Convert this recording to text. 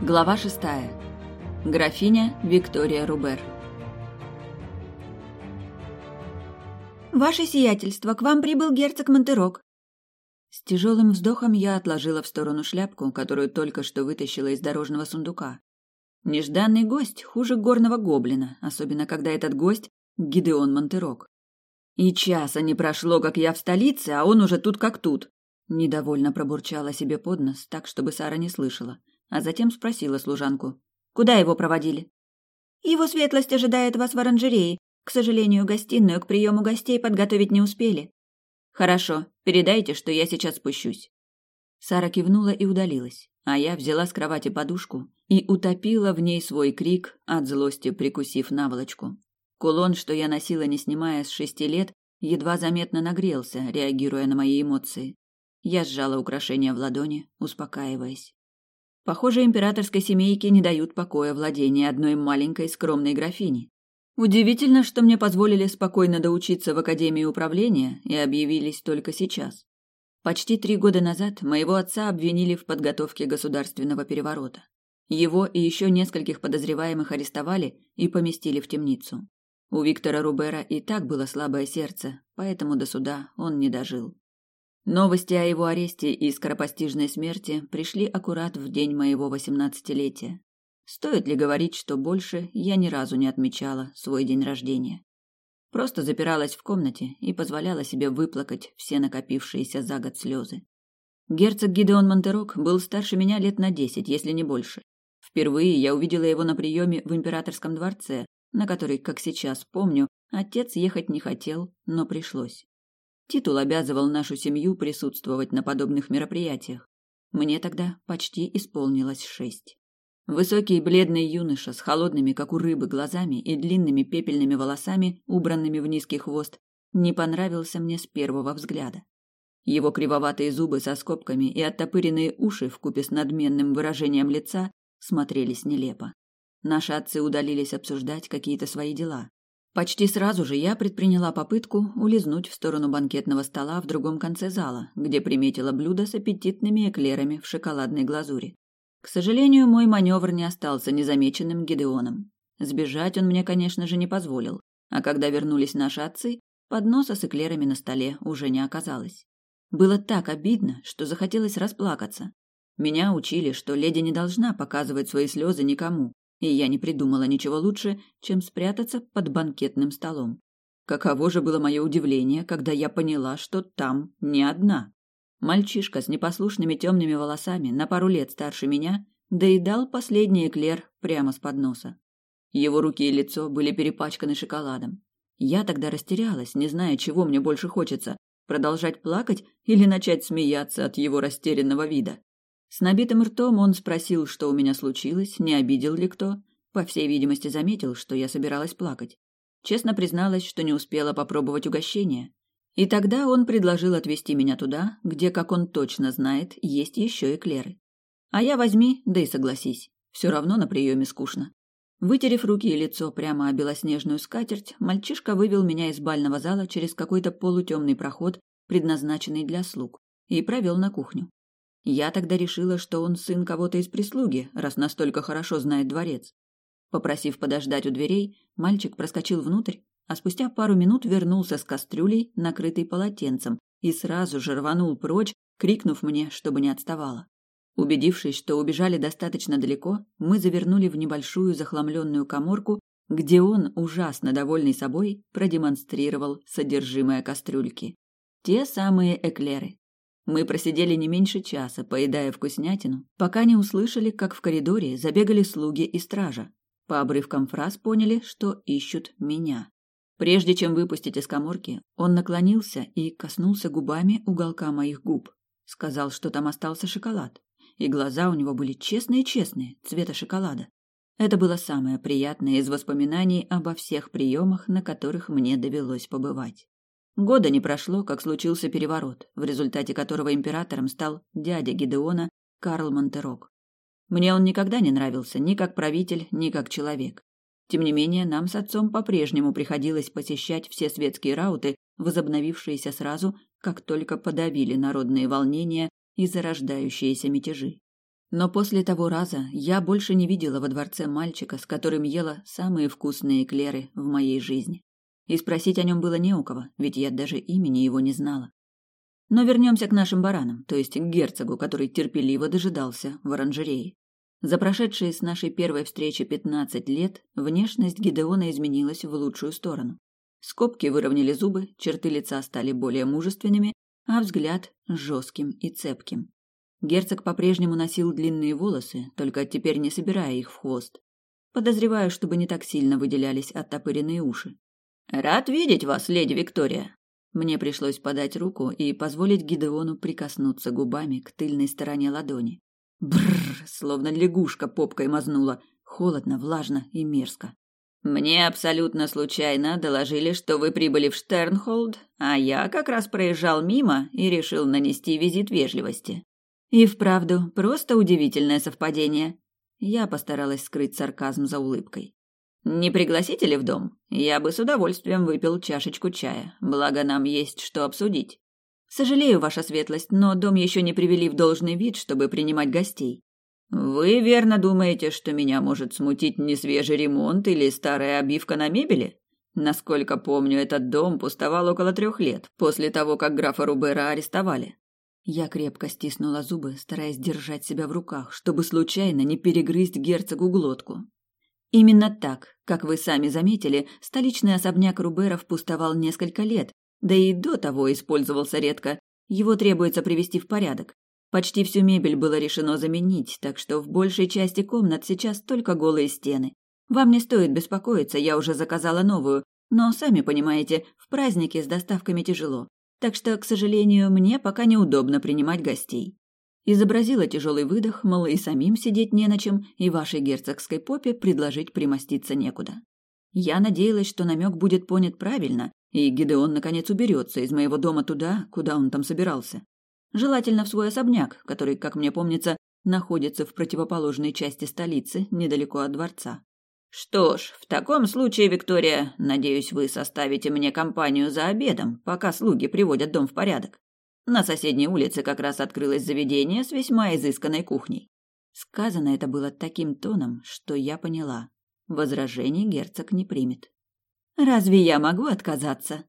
Глава шестая. Графиня Виктория Рубер. «Ваше сиятельство, к вам прибыл герцог Монтерок». С тяжелым вздохом я отложила в сторону шляпку, которую только что вытащила из дорожного сундука. Нежданный гость хуже горного гоблина, особенно когда этот гость — Гидеон Монтерок. И часа не прошло, как я в столице, а он уже тут как тут. Недовольно пробурчала себе под нос, так, чтобы Сара не слышала а затем спросила служанку. «Куда его проводили?» «Его светлость ожидает вас в оранжерее. К сожалению, гостиную к приему гостей подготовить не успели». «Хорошо, передайте, что я сейчас спущусь». Сара кивнула и удалилась, а я взяла с кровати подушку и утопила в ней свой крик, от злости прикусив наволочку. Кулон, что я носила, не снимая с шести лет, едва заметно нагрелся, реагируя на мои эмоции. Я сжала украшение в ладони, успокаиваясь. Похоже, императорской семейке не дают покоя владения одной маленькой скромной графини. Удивительно, что мне позволили спокойно доучиться в Академии управления и объявились только сейчас. Почти три года назад моего отца обвинили в подготовке государственного переворота. Его и еще нескольких подозреваемых арестовали и поместили в темницу. У Виктора Рубера и так было слабое сердце, поэтому до суда он не дожил. Новости о его аресте и скоропостижной смерти пришли аккурат в день моего восемнадцатилетия. Стоит ли говорить, что больше я ни разу не отмечала свой день рождения? Просто запиралась в комнате и позволяла себе выплакать все накопившиеся за год слезы. Герцог Гидеон Монтерок был старше меня лет на десять, если не больше. Впервые я увидела его на приеме в императорском дворце, на который, как сейчас помню, отец ехать не хотел, но пришлось. Титул обязывал нашу семью присутствовать на подобных мероприятиях. Мне тогда почти исполнилось шесть. Высокий бледный юноша с холодными, как у рыбы, глазами и длинными пепельными волосами, убранными в низкий хвост, не понравился мне с первого взгляда. Его кривоватые зубы со скобками и оттопыренные уши вкупе с надменным выражением лица смотрелись нелепо. Наши отцы удалились обсуждать какие-то свои дела. Почти сразу же я предприняла попытку улизнуть в сторону банкетного стола в другом конце зала, где приметила блюдо с аппетитными эклерами в шоколадной глазури. К сожалению, мой маневр не остался незамеченным Гидеоном. Сбежать он мне, конечно же, не позволил, а когда вернулись наши отцы, подноса с эклерами на столе уже не оказалось. Было так обидно, что захотелось расплакаться. Меня учили, что леди не должна показывать свои слезы никому, и я не придумала ничего лучше, чем спрятаться под банкетным столом. Каково же было мое удивление, когда я поняла, что там не одна. Мальчишка с непослушными темными волосами, на пару лет старше меня, доедал последний эклер прямо с подноса. Его руки и лицо были перепачканы шоколадом. Я тогда растерялась, не зная, чего мне больше хочется – продолжать плакать или начать смеяться от его растерянного вида. С набитым ртом он спросил, что у меня случилось, не обидел ли кто. По всей видимости, заметил, что я собиралась плакать. Честно призналась, что не успела попробовать угощение. И тогда он предложил отвезти меня туда, где, как он точно знает, есть еще эклеры. А я возьми, да и согласись. Все равно на приеме скучно. Вытерев руки и лицо прямо о белоснежную скатерть, мальчишка вывел меня из бального зала через какой-то полутемный проход, предназначенный для слуг, и провел на кухню. Я тогда решила, что он сын кого-то из прислуги, раз настолько хорошо знает дворец. Попросив подождать у дверей, мальчик проскочил внутрь, а спустя пару минут вернулся с кастрюлей, накрытой полотенцем, и сразу же рванул прочь, крикнув мне, чтобы не отставала. Убедившись, что убежали достаточно далеко, мы завернули в небольшую захламленную коморку, где он, ужасно довольный собой, продемонстрировал содержимое кастрюльки. Те самые эклеры. Мы просидели не меньше часа, поедая вкуснятину, пока не услышали, как в коридоре забегали слуги и стража. По обрывкам фраз поняли, что ищут меня. Прежде чем выпустить из коморки, он наклонился и коснулся губами уголка моих губ. Сказал, что там остался шоколад. И глаза у него были честные-честные, цвета шоколада. Это было самое приятное из воспоминаний обо всех приемах, на которых мне довелось побывать. Года не прошло, как случился переворот, в результате которого императором стал дядя Гидеона Карл Монтерок. Мне он никогда не нравился ни как правитель, ни как человек. Тем не менее, нам с отцом по-прежнему приходилось посещать все светские рауты, возобновившиеся сразу, как только подавили народные волнения и зарождающиеся мятежи. Но после того раза я больше не видела во дворце мальчика, с которым ела самые вкусные эклеры в моей жизни. И спросить о нем было не у кого, ведь я даже имени его не знала. Но вернемся к нашим баранам, то есть к герцогу, который терпеливо дожидался в оранжерее. За прошедшие с нашей первой встречи пятнадцать лет внешность Гидеона изменилась в лучшую сторону. Скобки выровняли зубы, черты лица стали более мужественными, а взгляд жестким и цепким. Герцог по-прежнему носил длинные волосы, только теперь не собирая их в хвост. Подозреваю, чтобы не так сильно выделялись оттопыренные уши. «Рад видеть вас, леди Виктория!» Мне пришлось подать руку и позволить Гидеону прикоснуться губами к тыльной стороне ладони. Бррр, словно лягушка попкой мазнула. Холодно, влажно и мерзко. Мне абсолютно случайно доложили, что вы прибыли в Штернхолд, а я как раз проезжал мимо и решил нанести визит вежливости. И вправду, просто удивительное совпадение. Я постаралась скрыть сарказм за улыбкой. Не пригласите ли в дом? Я бы с удовольствием выпил чашечку чая. Благо нам есть что обсудить. Сожалею, ваша светлость, но дом еще не привели в должный вид, чтобы принимать гостей. Вы верно думаете, что меня может смутить несвежий ремонт или старая обивка на мебели? Насколько помню, этот дом пустовал около трех лет после того, как графа Рубера арестовали. Я крепко стиснула зубы, стараясь держать себя в руках, чтобы случайно не перегрызть герцогу глотку. Именно так, как вы сами заметили, столичный особняк Руберов пустовал несколько лет, да и до того использовался редко. Его требуется привести в порядок. Почти всю мебель было решено заменить, так что в большей части комнат сейчас только голые стены. Вам не стоит беспокоиться, я уже заказала новую, но, сами понимаете, в празднике с доставками тяжело. Так что, к сожалению, мне пока неудобно принимать гостей. Изобразила тяжелый выдох, мол, и самим сидеть не на чем, и вашей герцогской попе предложить примоститься некуда. Я надеялась, что намек будет понят правильно, и Гидеон наконец уберется из моего дома туда, куда он там собирался. Желательно в свой особняк, который, как мне помнится, находится в противоположной части столицы, недалеко от дворца. Что ж, в таком случае, Виктория, надеюсь, вы составите мне компанию за обедом, пока слуги приводят дом в порядок. На соседней улице как раз открылось заведение с весьма изысканной кухней. Сказано это было таким тоном, что я поняла. Возражений герцог не примет. Разве я могу отказаться?